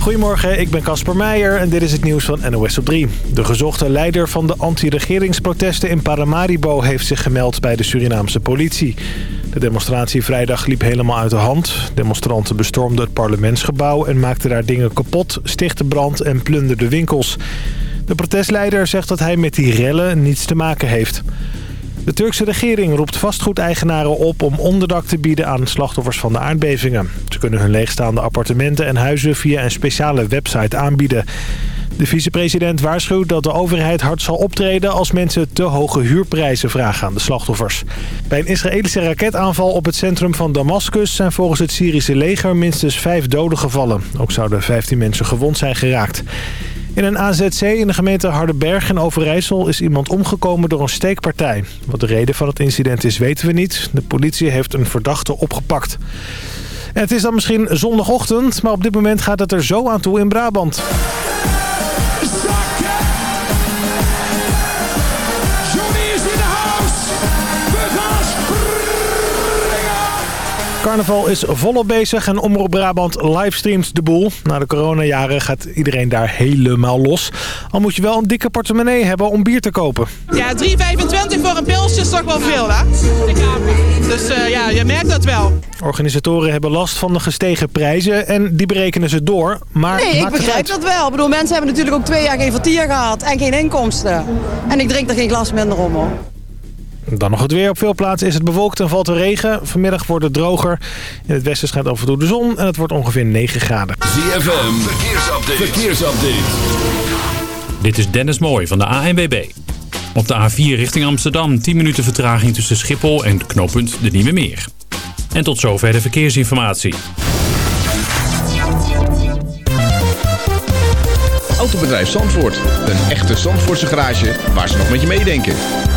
Goedemorgen, ik ben Casper Meijer en dit is het nieuws van NOS op 3. De gezochte leider van de anti-regeringsprotesten in Paramaribo heeft zich gemeld bij de Surinaamse politie. De demonstratie vrijdag liep helemaal uit de hand. Demonstranten bestormden het parlementsgebouw en maakten daar dingen kapot, stichtten brand en plunderden winkels. De protestleider zegt dat hij met die rellen niets te maken heeft. De Turkse regering roept vastgoedeigenaren op om onderdak te bieden aan slachtoffers van de aardbevingen. Ze kunnen hun leegstaande appartementen en huizen via een speciale website aanbieden. De vicepresident waarschuwt dat de overheid hard zal optreden als mensen te hoge huurprijzen vragen aan de slachtoffers. Bij een Israëlische raketaanval op het centrum van Damascus zijn volgens het Syrische leger minstens vijf doden gevallen. Ook zouden 15 mensen gewond zijn geraakt. In een AZC in de gemeente Hardenberg in Overijssel is iemand omgekomen door een steekpartij. Wat de reden van het incident is weten we niet. De politie heeft een verdachte opgepakt. Het is dan misschien zondagochtend, maar op dit moment gaat het er zo aan toe in Brabant. Carnaval is volop bezig en Omroep Brabant livestreamt de boel. Na de coronajaren gaat iedereen daar helemaal los. Al moet je wel een dikke portemonnee hebben om bier te kopen. Ja, 3,25 voor een pilsje is toch wel veel, hè? Dus uh, ja, je merkt dat wel. Organisatoren hebben last van de gestegen prijzen en die berekenen ze door. Maar nee, ik begrijp dat wel. Ik bedoel, mensen hebben natuurlijk ook twee jaar geen vertier gehad en geen inkomsten. En ik drink er geen glas minder om, hoor. Dan nog het weer. Op veel plaatsen is het bewolkt en valt er regen. Vanmiddag wordt het droger. In het westen schijnt af en toe de zon en het wordt ongeveer 9 graden. ZFM, verkeersupdate. verkeersupdate. Dit is Dennis Mooij van de ANWB. Op de A4 richting Amsterdam 10 minuten vertraging tussen Schiphol en knooppunt De Nieuwe Meer. En tot zover de verkeersinformatie. Autobedrijf Zandvoort. Een echte Zandvoortse garage waar ze nog met je meedenken.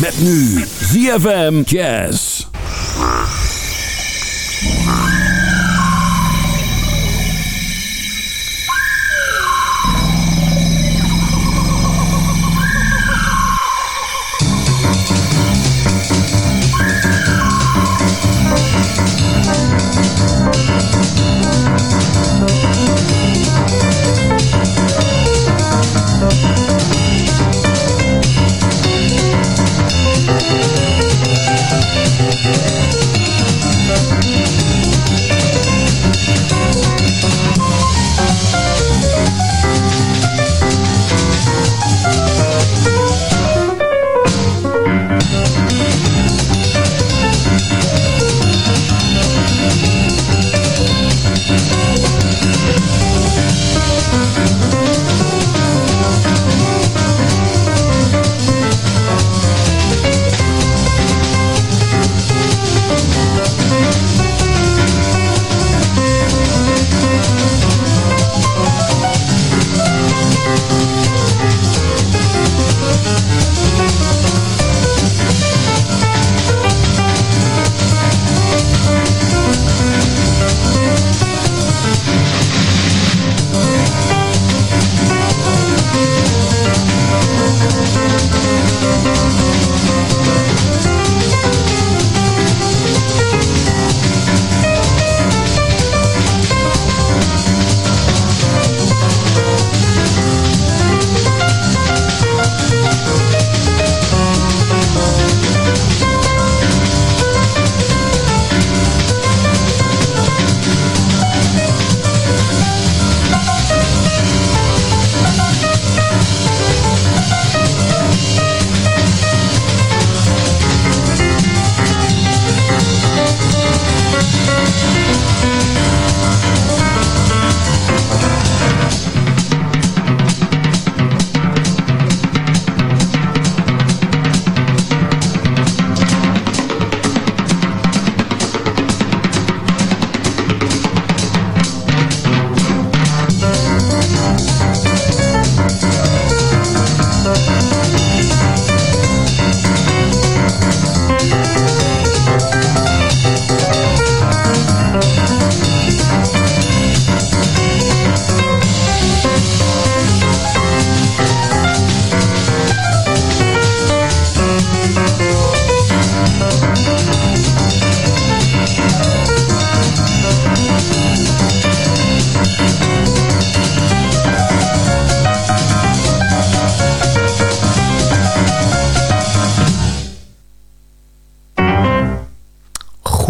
Met nu ZFM Jazz.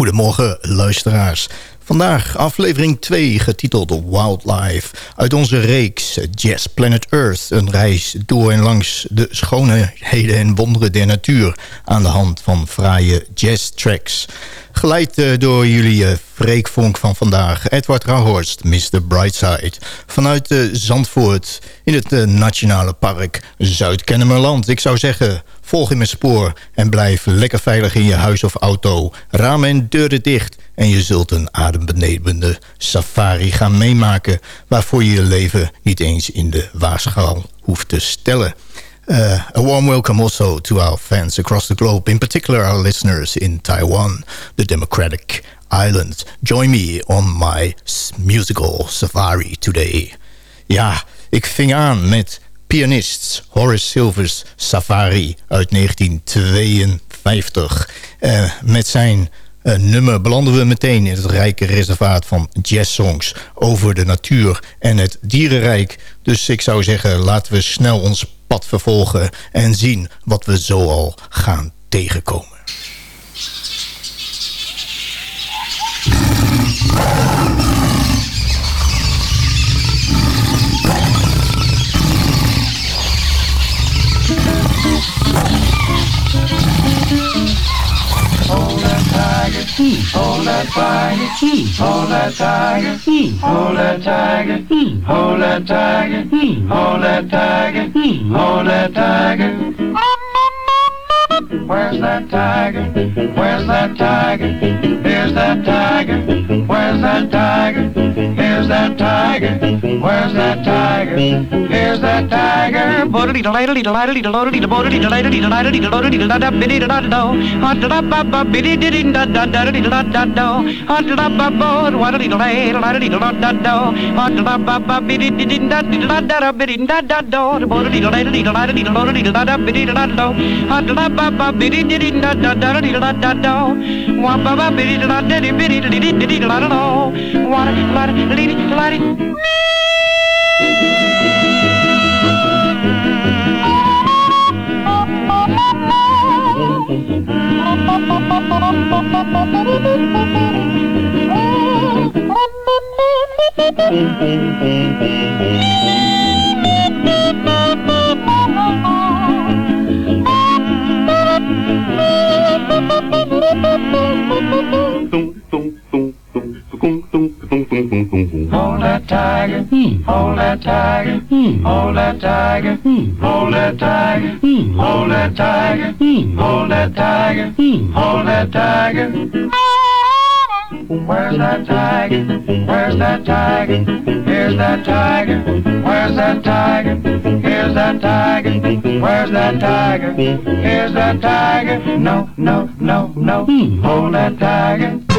Goedemorgen luisteraars. Vandaag aflevering 2 getiteld Wildlife. Uit onze reeks Jazz Planet Earth. Een reis door en langs de schoonheden en wonderen der natuur. Aan de hand van fraaie jazz tracks. Geleid eh, door jullie Freekvonk van vandaag. Edward Rahorst, Mr. Brightside. Vanuit uh, Zandvoort in het Nationale Park Zuid-Kennemerland. Ik zou zeggen, volg in mijn spoor en blijf lekker veilig in je huis of auto. Ramen en deuren dicht en je zult een adembenemende safari gaan meemaken... waarvoor je je leven niet eens in de waarschaal hoeft te stellen. Uh, a warm welcome also to our fans across the globe, in particular our listeners in Taiwan, the democratic island. Join me on my musical safari today. Ja, ik ving aan met pianist Horace Silver's Safari uit 1952. Uh, met zijn uh, nummer belanden we meteen in het rijke reservaat van jazzsongs... over de natuur en het dierenrijk. Dus ik zou zeggen, laten we snel ons pad vervolgen... en zien wat we zoal gaan tegenkomen. Hold that tiger, hold that tiger, hold that tiger, hold that tiger, hold that tiger, hold that tiger. Where's that tiger? Where's that tiger? Here's that tiger. Where's that tiger? Here's that tiger. Where's that tiger? Here's that tiger. Bodily delighted, delighted, tiger, hold that tiger, hold that tiger, hold that tiger, hold that tiger, hold that tiger, hold that tiger. Where's that tiger? Where's that tiger? Here's that tiger. Where's that tiger? Here's that tiger. Where's that tiger? Here's that tiger. No, no, no, no. Hold that tiger.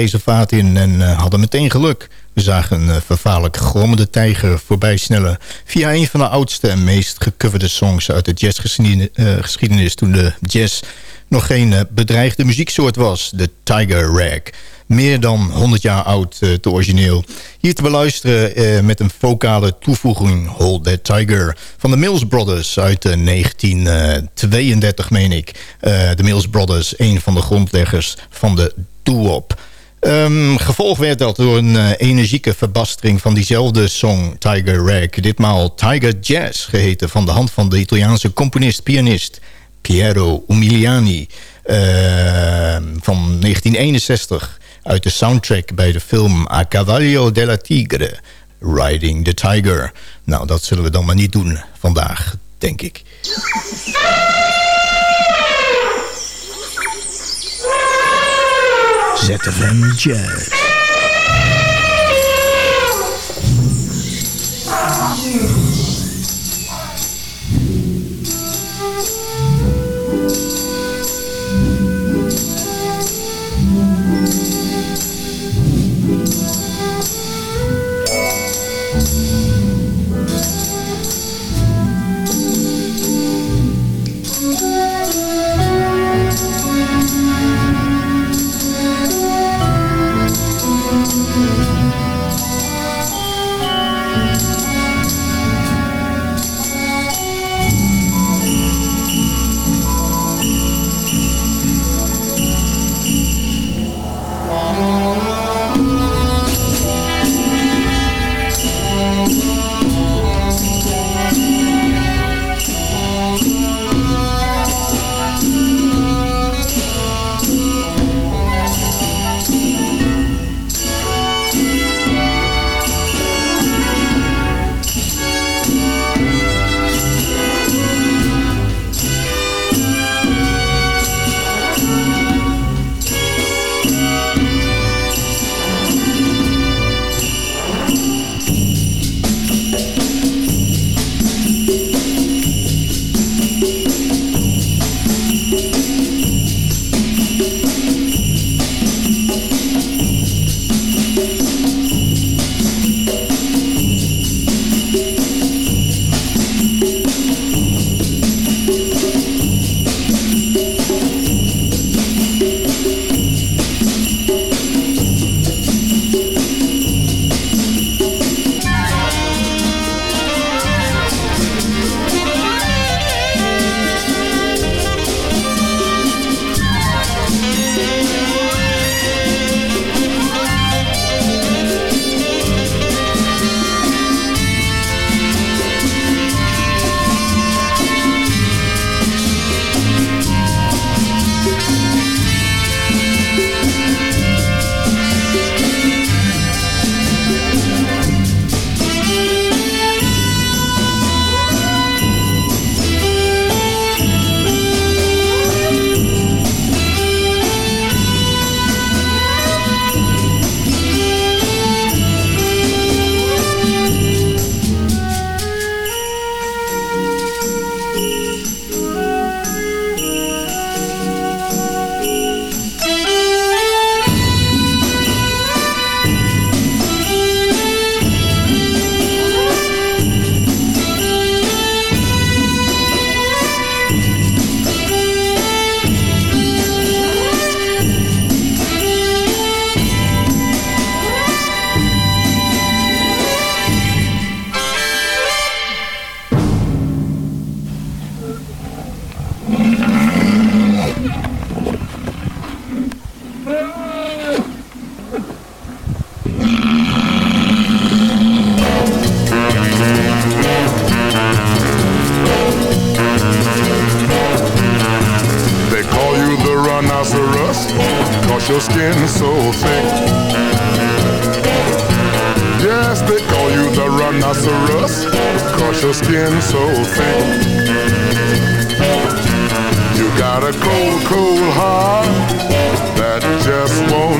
Reservaat in en uh, hadden meteen geluk. We zagen een uh, vervaarlijk grommende tijger voorbij snellen... via een van de oudste en meest gecoverde songs uit de jazzgeschiedenis... Uh, toen de jazz nog geen bedreigde muzieksoort was, de Tiger Rag. Meer dan 100 jaar oud, het origineel. Hier te beluisteren met een vocale toevoeging Hold That Tiger van de Mills Brothers uit 1932, meen ik. de Mills Brothers, een van de grondleggers van de doo-wop. Um, gevolgd werd dat door een uh, energieke verbastering van diezelfde song Tiger Rag. Ditmaal Tiger Jazz, geheten van de hand van de Italiaanse componist-pianist Piero Umiliani uh, van 1961 uit de soundtrack bij de film A Cavallo della Tigre, Riding the Tiger. Nou, dat zullen we dan maar niet doen vandaag, denk ik. ZFM Jazz.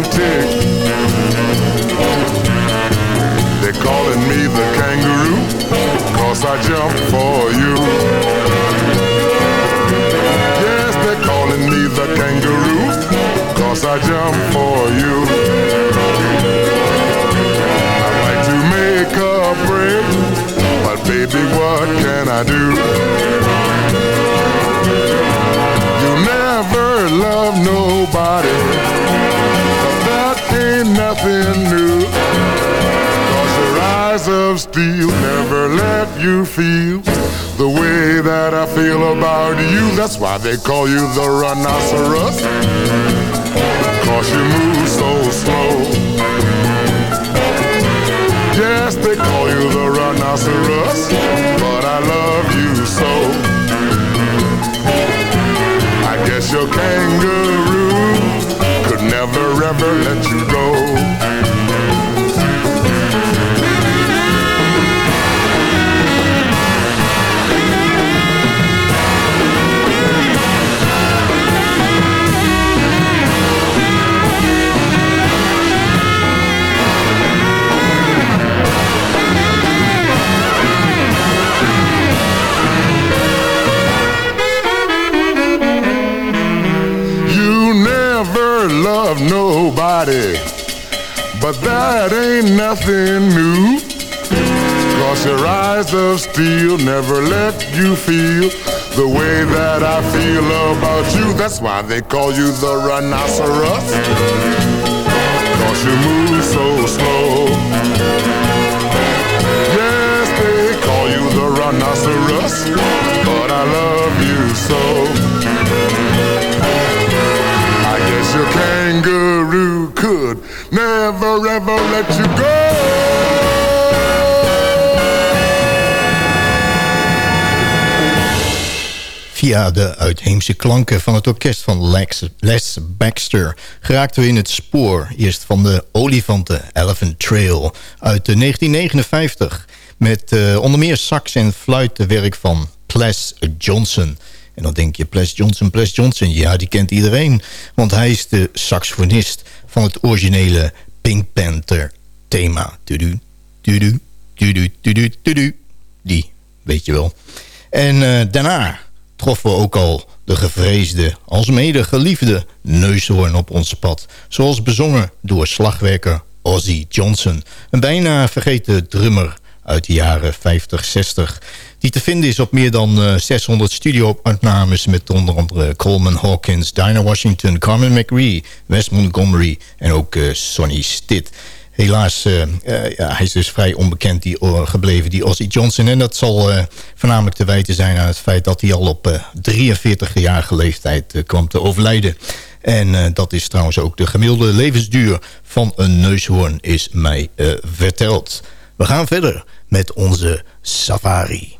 tick. They're calling me the kangaroo, cause I jump for you. Yes, they're calling me the kangaroo, cause I jump for you. I like to make a break, but baby, what can I do? never love nobody eyes of steel never let you feel the way that I feel about you. That's why they call you the rhinoceros. Cause you move so slow. Yes, they call you the rhinoceros, but I love you so. I guess your kangaroo could never ever let you nobody, but that ain't nothing new. Cause your eyes of steel never let you feel the way that I feel about you. That's why they call you the rhinoceros. Cause you move so slow. Yes, they call you the rhinoceros, but I love you so. Never ever let you go. Via de uitheemse klanken van het orkest van Lex, Les Baxter... geraakten we in het spoor. Eerst van de Olifanten Elephant Trail uit 1959... met uh, onder meer sax en fluitenwerk van Ples Johnson... En dan denk je, Ples Johnson, Ples Johnson. Ja, die kent iedereen. Want hij is de saxofonist van het originele Pink Panther thema. Tudu, tudu, tudu, tudu, tudu. Die, weet je wel. En uh, daarna troffen we ook al de gevreesde, alsmede geliefde neushoorn op ons pad. Zoals bezongen door slagwerker Ozzy Johnson. Een bijna vergeten drummer uit de jaren 50, 60 die te vinden is op meer dan 600 eh, studio-opnames... met onder andere Coleman Hawkins, Dinah Washington, Carmen McRae... Wes Montgomery en ook uh, Sonny Stitt. Helaas, uh, ja, hij is dus vrij onbekend die, gebleven, die Ozzy Johnson. En dat zal voornamelijk te wijten zijn aan het feit... dat hij al op 43-jarige leeftijd kwam te overlijden. En dat is trouwens ook de gemiddelde levensduur van een neushoorn, is mij verteld. We gaan verder met onze safari.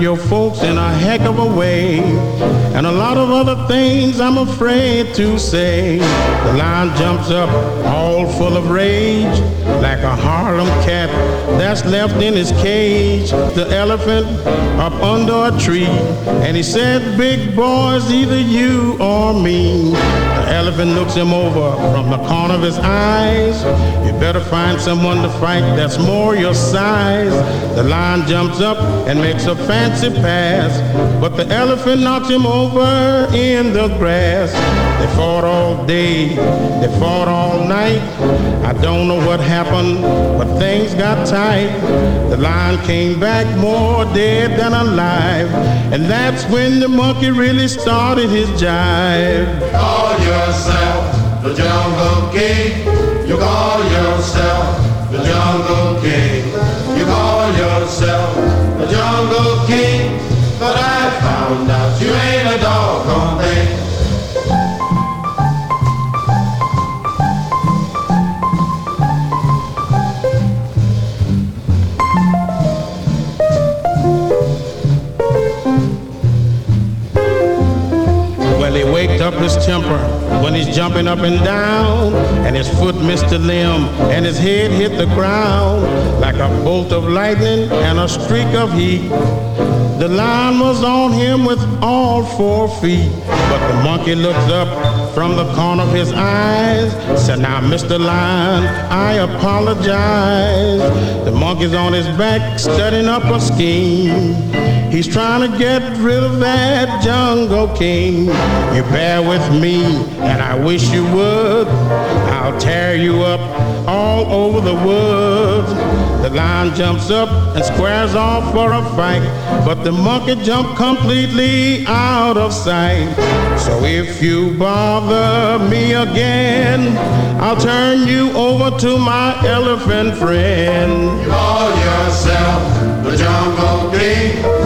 your folks in a heck of a way. And a lot of other things I'm afraid to say. The lion jumps up all full of rage. Like a Harlem cat that's left in his cage. The elephant up under a tree. And he said, big boys, either you or me. Elephant looks him over from the corner of his eyes. You better find someone to fight that's more your size. The lion jumps up and makes a fancy pass, but the elephant knocks him over in the grass. They fought all day, they fought all night. I don't know what happened, but things got tight. The lion came back more dead than alive, and that's when the monkey really started his jive. Call yourself the jungle king. You call yourself the jungle king. You call yourself the jungle king. But I found out you ain't a doggone thing. Well, he waked up his temper when he's jumping up and down, and his foot missed a limb, and his head hit the ground like a bolt of lightning and a streak of heat. The lion was on him with all four feet, but the monkey looked up from the corner of his eyes, said, "Now, Mr. Lion, I apologize." The monkey's on his back, studying up a scheme. He's trying to get rid of that jungle king. You bear with me, and I wish you would. I'll tear you up all over the woods. The lion jumps up and squares off for a fight, but the monkey jumped completely out of sight. So if you bother me again, I'll turn you over to my elephant friend. You call yourself the jungle king.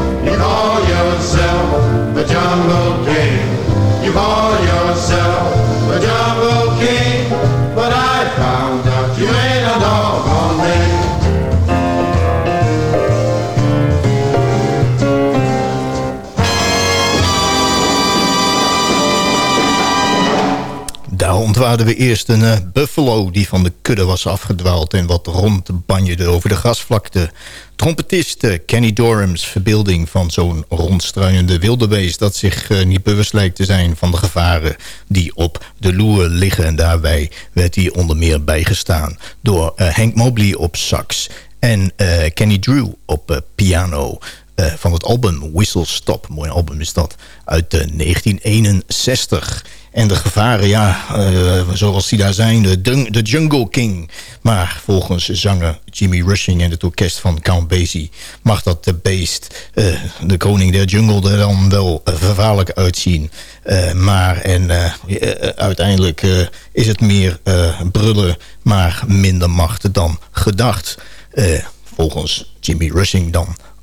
Ontwaarden we eerst een eh, buffalo die van de kudde was afgedwaald... en wat rondbanjerde over de grasvlakte. Trompetist eh, Kenny Dorham's verbeelding van zo'n rondstruinende wildebeest... dat zich eh, niet bewust lijkt te zijn van de gevaren die op de loer liggen. En daarbij werd hij onder meer bijgestaan door Hank Mobley op sax... en Kenny Drew op piano... eh, van het album Whistle Stop. Mooi album is dat. Uit eh, 1961. En de gevaren, ja, eh, zoals die daar zijn. De, de Jungle King. Maar volgens zanger Jimmy Rushing en het orkest van Count Basie... mag dat de beest, eh, de koning der jungle... er dan wel eh, vervaarlijk uitzien. Eh, maar en, eh, eh, uiteindelijk eh, is het meer eh, brullen... maar minder macht dan gedacht. Eh, volgens Jimmy Rushing dan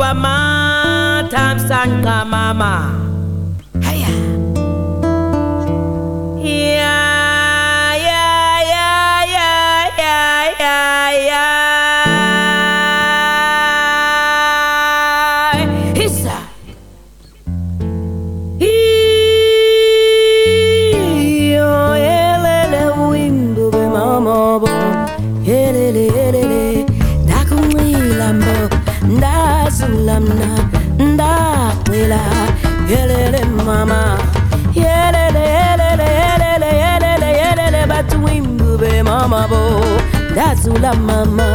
Liwa matam sanka mama la mama.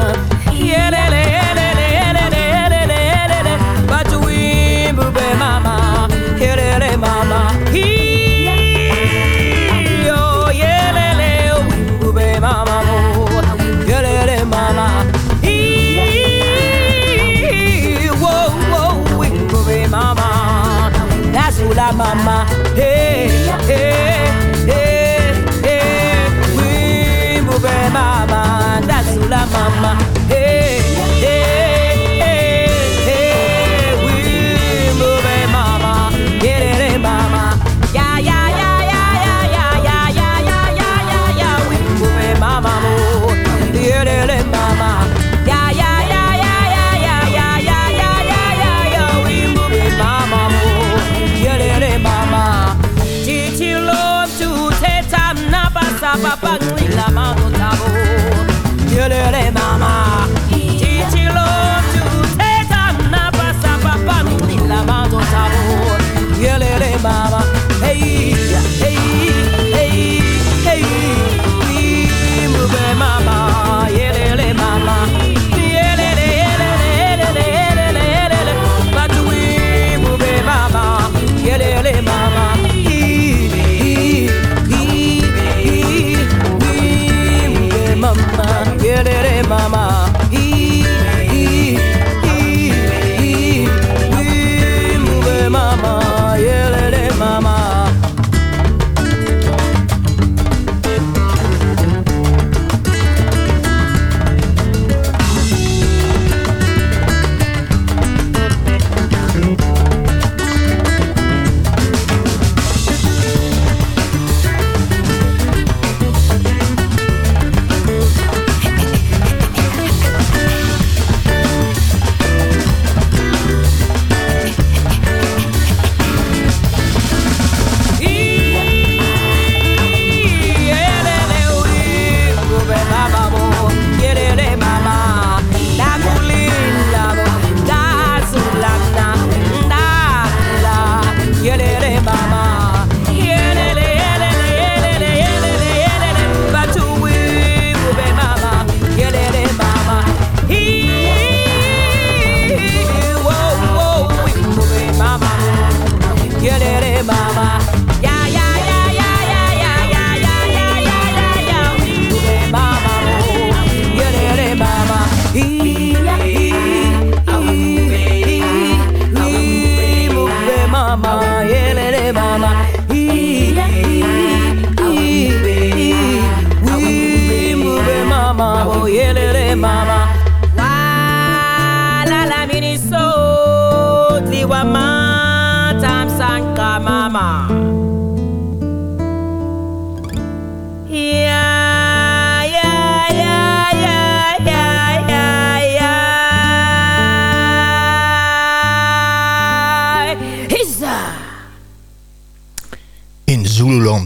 So,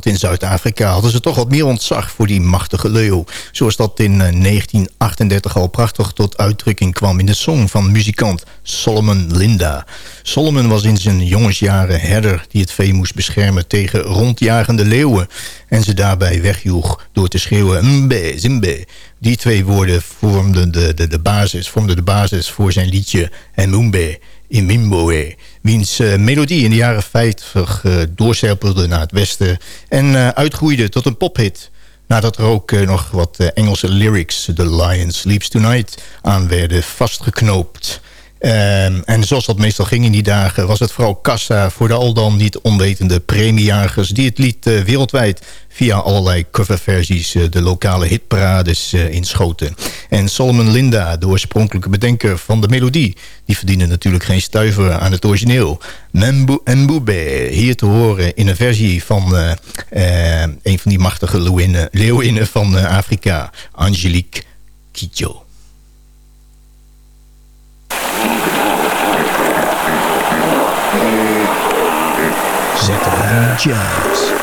in Zuid-Afrika hadden ze toch wat meer ontzag voor die machtige leeuw. Zoals dat in eh, 1938 al prachtig tot uitdrukking kwam in de song van muzikant Solomon Linda. Solomon was in zijn jongensjaren herder die het vee moest beschermen tegen rondjagende leeuwen. En ze daarbij wegjoeg door te schreeuwen Mbe, Zimbe. Die twee woorden vormden de, de, de, basis, vormden de basis voor zijn liedje Mumbe in Mimboe. Wiens eh, melodie in de jaren 50 uh, doorcijpelde naar het westen... en eh, uitgroeide tot een pophit. Nadat er ook eh, nog wat eh, Engelse lyrics... The Lion Sleeps Tonight aan werden vastgeknoopt... Ehm, en zoals dat meestal ging in die dagen... was het vooral kassa voor de al dan niet onwetende premiejagers... die het lied eh, wereldwijd via allerlei coverversies... eh, de lokale hitparades eh, inschoten. En Solomon Linda, de oorspronkelijke bedenker van de melodie... die verdiende natuurlijk geen stuiver aan het origineel. Membu Mbube, hier te horen in een versie van... een van die machtige leeuwinnen, leeuwinnen van Afrika... Angelique Kidjo. music of Jones.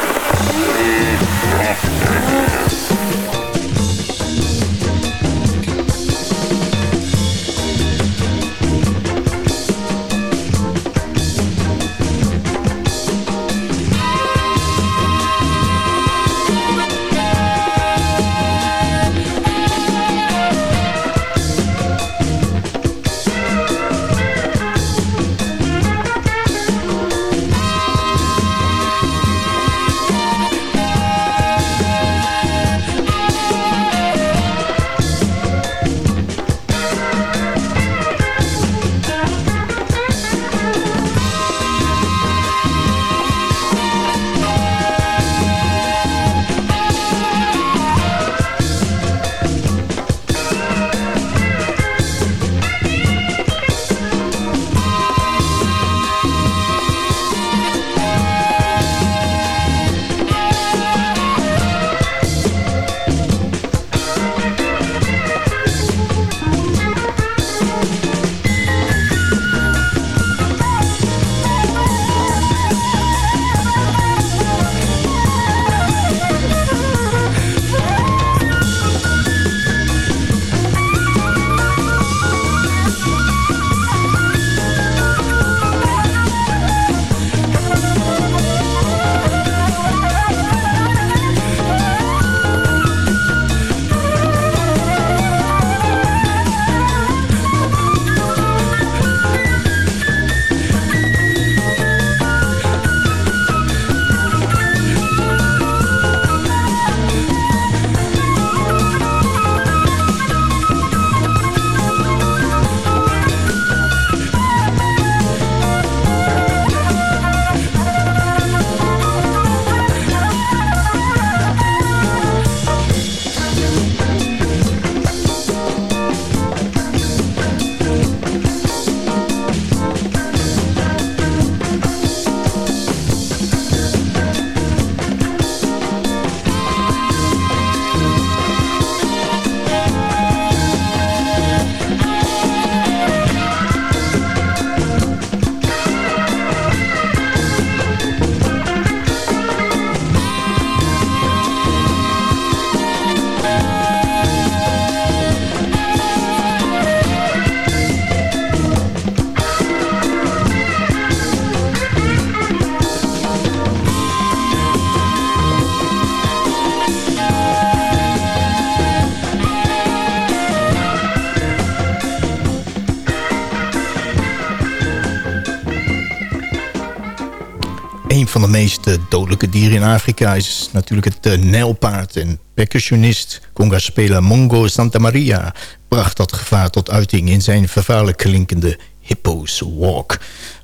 Een van de meest eh, dodelijke dieren in Afrika is natuurlijk het uh, nijlpaard. En percussionist, conga-speler Mongo Santa Maria... bracht dat gevaar tot uiting in zijn vervaarlijk klinkende Hippo's Walk.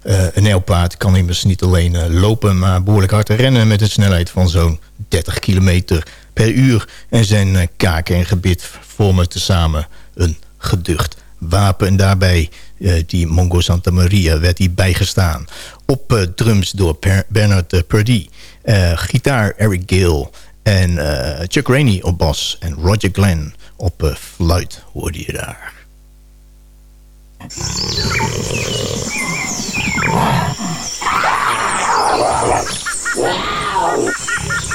Uh, een nijlpaard kan immers niet alleen lopen... maar behoorlijk hard rennen met een snelheid van zo'n 30 kilometer per uur. En zijn kaken en gebit vormen tezamen een geducht wapen. En daarbij die Mongo Santa Maria werd hij bijgestaan. Op uh, drums door Bernard uh, Purdy. gitaar Eric Gill. En Chuck Rainey op bas. En Roger Glenn op fluit hoorde je daar. Wow.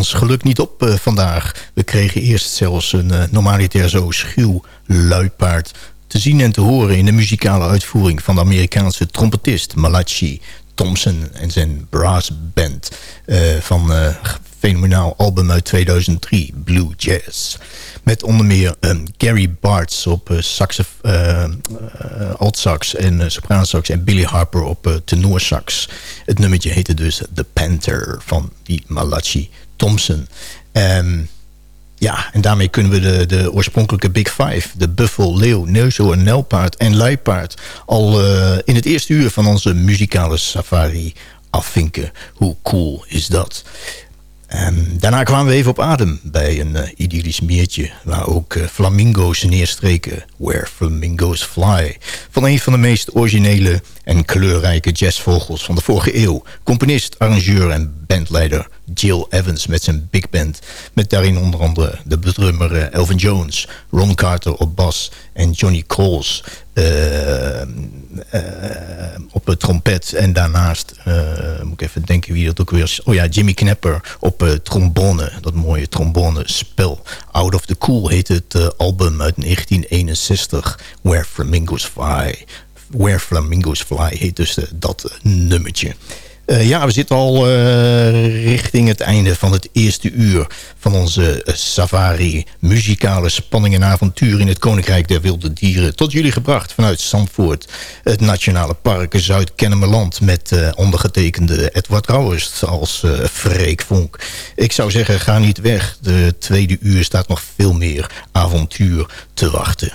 Ons geluk niet op uh, vandaag. We kregen eerst zelfs een uh, normaliter zo schuw luipaard... te zien en te horen in de muzikale uitvoering... van de Amerikaanse trompetist Malachi Thompson en zijn brass band... Uh, van fenomenaal album uit 2003, Blue Jazz. Met onder meer um, Gary Bartz op uh, sax, uh, altsax en sopraansax... en Billy Harper op tenorsax. Het nummertje heette dus The Panther van die Malachi Thompson. Um, ja, en daarmee kunnen we de, de oorspronkelijke Big Five... de buffel, leeuw, neuzo en nelpaard en luipaard... al uh, in het eerste uur van onze muzikale safari afvinken. Hoe cool is dat? Um, daarna kwamen we even op adem bij een uh, idyllisch meertje... waar ook uh, flamingo's neerstreken. Where Flamingos Fly. Van een van de meest originele en kleurrijke jazzvogels van de vorige eeuw. Componist, arrangeur en bandleider Jill Evans met zijn big band. Met daarin onder andere de drummer uh, Elvin Jones, Ron Carter op bas en Johnny Coles uh, op de trompet. En daarnaast, moet even denken wie dat ook weer is. Oh ja, Jimmy Knapper op trombone. Dat mooie trombone spel. Out of the Cool heet het album uit 1961. Where Flamingos Fly. Where Flamingos Fly heet dus dat nummertje. Uh, ja, we zitten al uh, richting het einde van het eerste uur van onze uh, safari. Muzikale spanning en avontuur in het Koninkrijk der Wilde Dieren. Tot jullie gebracht vanuit Zandvoort. Het Nationale Park Zuid-Kennemerland met ondergetekende Edward Rauwers als Freek Vonk. Ik zou zeggen, ga niet weg. De tweede uur staat nog veel meer avontuur te wachten.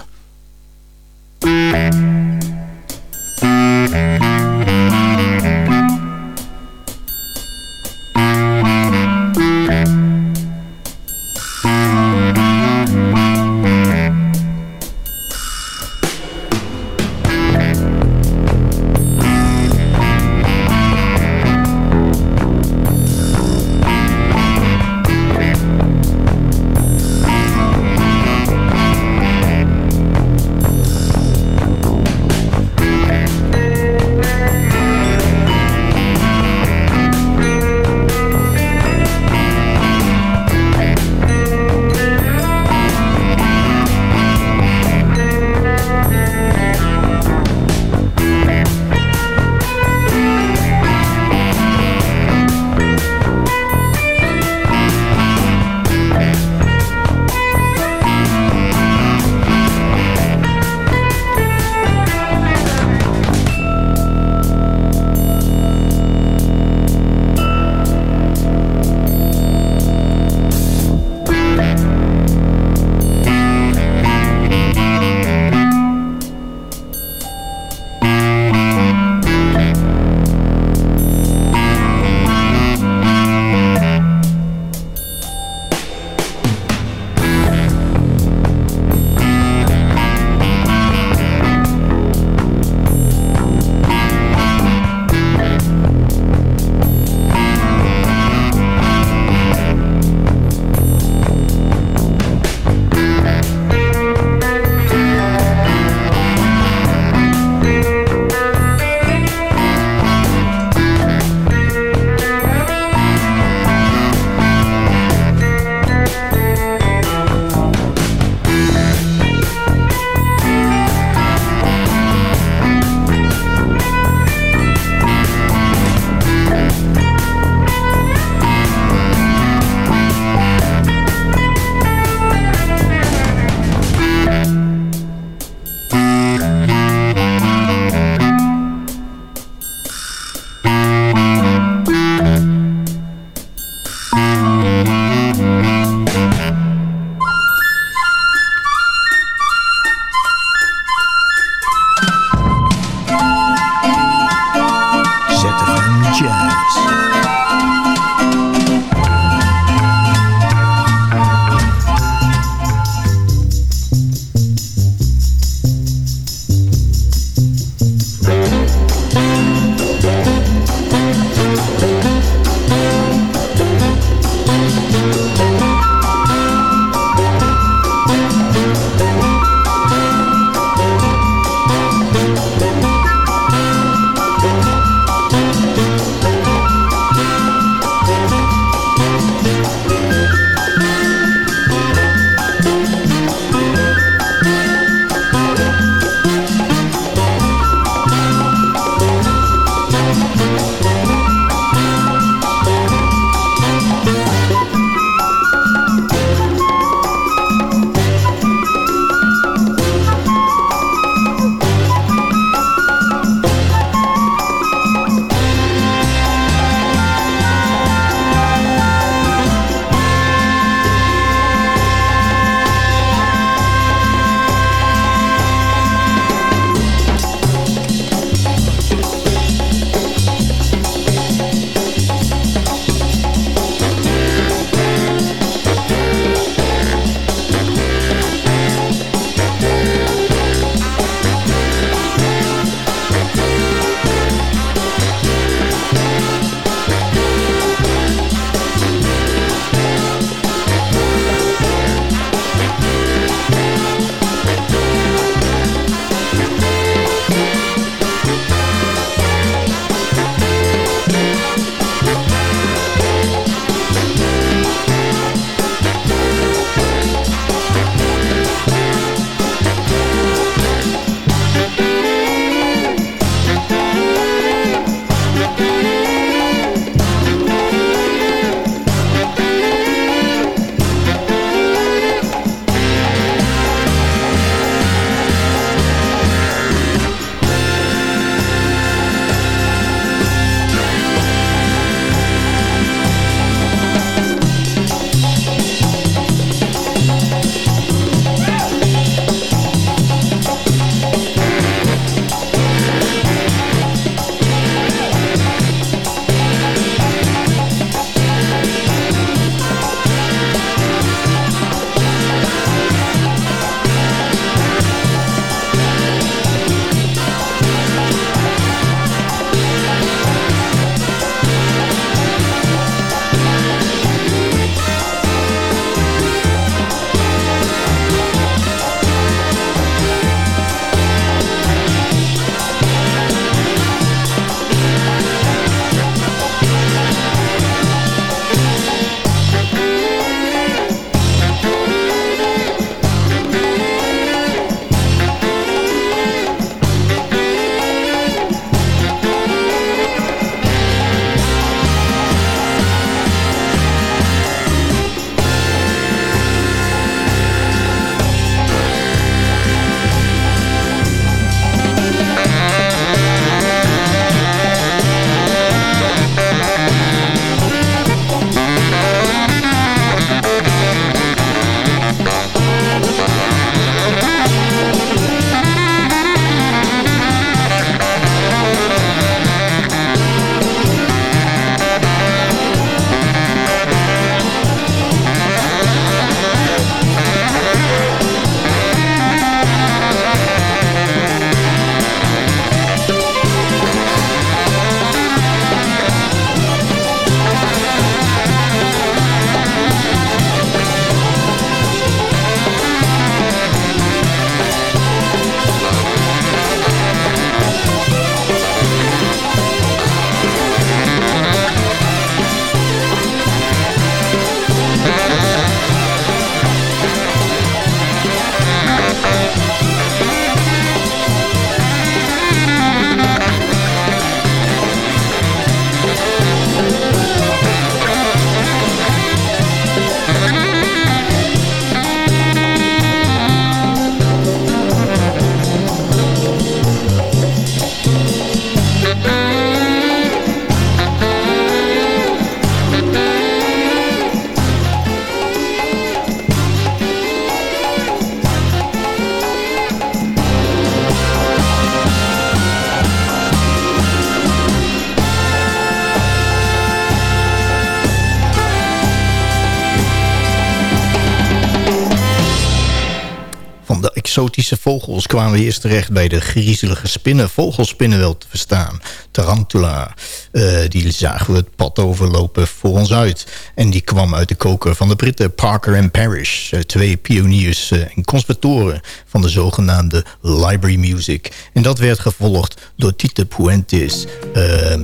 Exotische vogels kwamen we eerst terecht bij de griezelige spinnen. Vogelspinnen wel te verstaan. Tarantula. Uh, die zagen we het pad overlopen voor ons uit. En die kwam uit de koker van de Britten Parker en Parrish. Uh, twee pioniers uh, en conservatoren van de zogenaamde library music. En dat werd gevolgd door Tite Puentes ehm,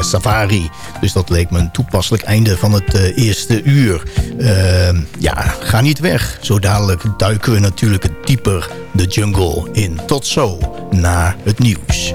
Safari. Dus dat leek me een toepasselijk einde van het eerste uur. Ehm, ja, ga niet weg. Zo dadelijk duiken we natuurlijk dieper de jungle in. Tot zo, na het nieuws.